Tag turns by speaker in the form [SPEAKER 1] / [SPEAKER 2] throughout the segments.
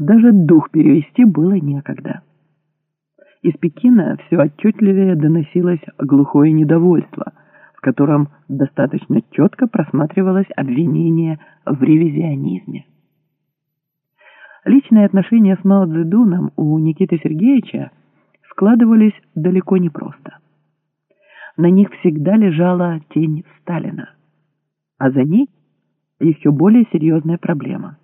[SPEAKER 1] Даже дух перевести было некогда. Из Пекина все отчетливее доносилось глухое недовольство, в котором достаточно четко просматривалось обвинение в ревизионизме. Личные отношения с Мао Цзэдуном у Никиты Сергеевича складывались далеко не просто. На них всегда лежала тень Сталина, а за ней еще более серьезная проблема –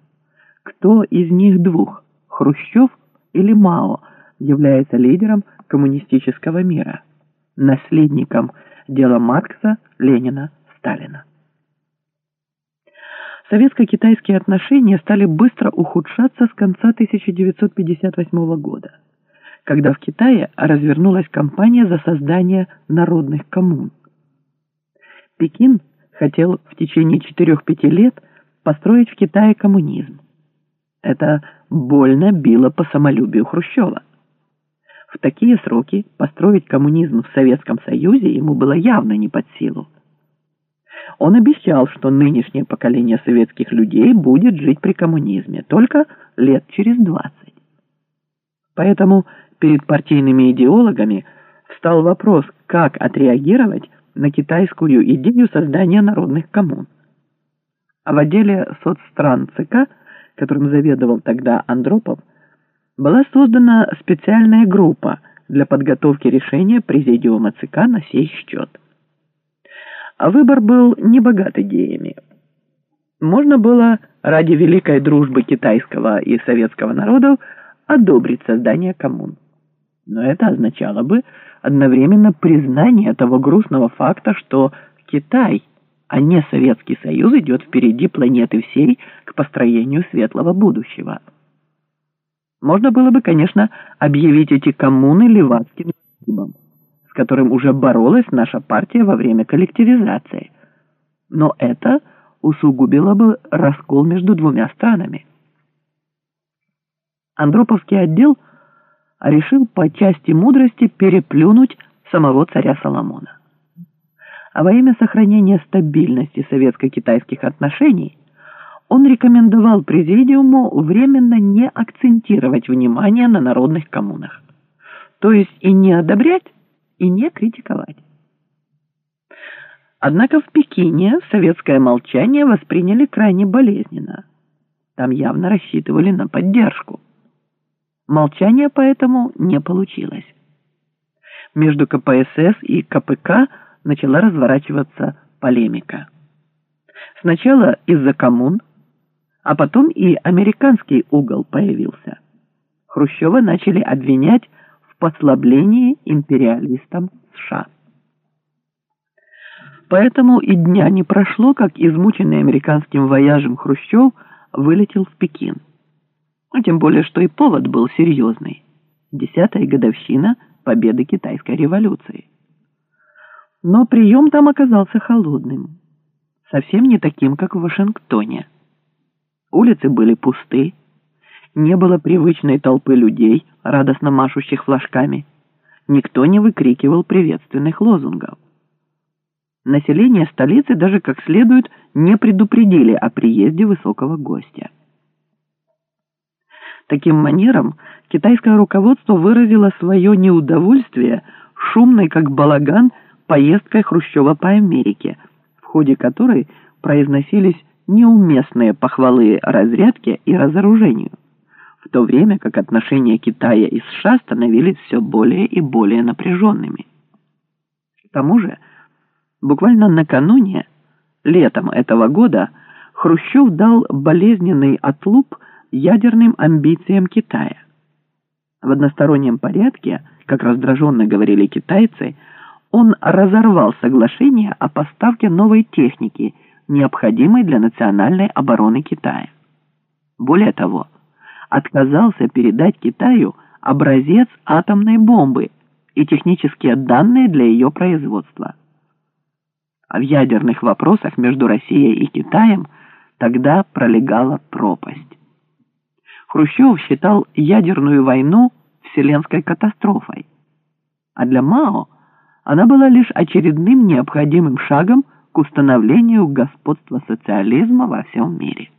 [SPEAKER 1] кто из них двух, Хрущев или Мао, является лидером коммунистического мира, наследником дела Маркса, Ленина, Сталина. Советско-китайские отношения стали быстро ухудшаться с конца 1958 года, когда в Китае развернулась кампания за создание народных коммун. Пекин хотел в течение 4-5 лет построить в Китае коммунизм. Это больно било по самолюбию Хрущева. В такие сроки построить коммунизм в Советском Союзе ему было явно не под силу. Он обещал, что нынешнее поколение советских людей будет жить при коммунизме только лет через 20. Поэтому перед партийными идеологами встал вопрос, как отреагировать на китайскую идею создания народных коммун. А в отделе соцстран ЦК – которым заведовал тогда Андропов, была создана специальная группа для подготовки решения Президиума ЦК на сей счет. А выбор был не богат идеями. Можно было ради великой дружбы китайского и советского народов одобрить создание коммун. Но это означало бы одновременно признание того грустного факта, что Китай – а не Советский Союз идет впереди планеты всей к построению светлого будущего. Можно было бы, конечно, объявить эти коммуны левацким хлебом, с которым уже боролась наша партия во время коллективизации. Но это усугубило бы раскол между двумя странами. Андроповский отдел решил по части мудрости переплюнуть самого царя Соломона а во имя сохранения стабильности советско-китайских отношений он рекомендовал Президиуму временно не акцентировать внимание на народных коммунах, то есть и не одобрять, и не критиковать. Однако в Пекине советское молчание восприняли крайне болезненно. Там явно рассчитывали на поддержку. Молчание поэтому не получилось. Между КПСС и КПК – начала разворачиваться полемика. Сначала из-за коммун, а потом и американский угол появился. Хрущева начали обвинять в послаблении империалистам США. Поэтому и дня не прошло, как измученный американским вояжем Хрущев вылетел в Пекин. А тем более, что и повод был серьезный. Десятая годовщина победы китайской революции. Но прием там оказался холодным, совсем не таким, как в Вашингтоне. Улицы были пусты, не было привычной толпы людей, радостно машущих флажками. Никто не выкрикивал приветственных лозунгов. Население столицы даже как следует не предупредили о приезде высокого гостя. Таким манером китайское руководство выразило свое неудовольствие шумной, как балаган, поездкой Хрущева по Америке, в ходе которой произносились неуместные похвалы разрядке и разоружению, в то время как отношения Китая и США становились все более и более напряженными. К тому же, буквально накануне, летом этого года, Хрущев дал болезненный отлуп ядерным амбициям Китая. В одностороннем порядке, как раздраженно говорили китайцы, он разорвал соглашение о поставке новой техники, необходимой для национальной обороны Китая. Более того, отказался передать Китаю образец атомной бомбы и технические данные для ее производства. А в ядерных вопросах между Россией и Китаем тогда пролегала пропасть. Хрущев считал ядерную войну вселенской катастрофой, а для Мао – она была лишь очередным необходимым шагом к установлению господства социализма во всем мире.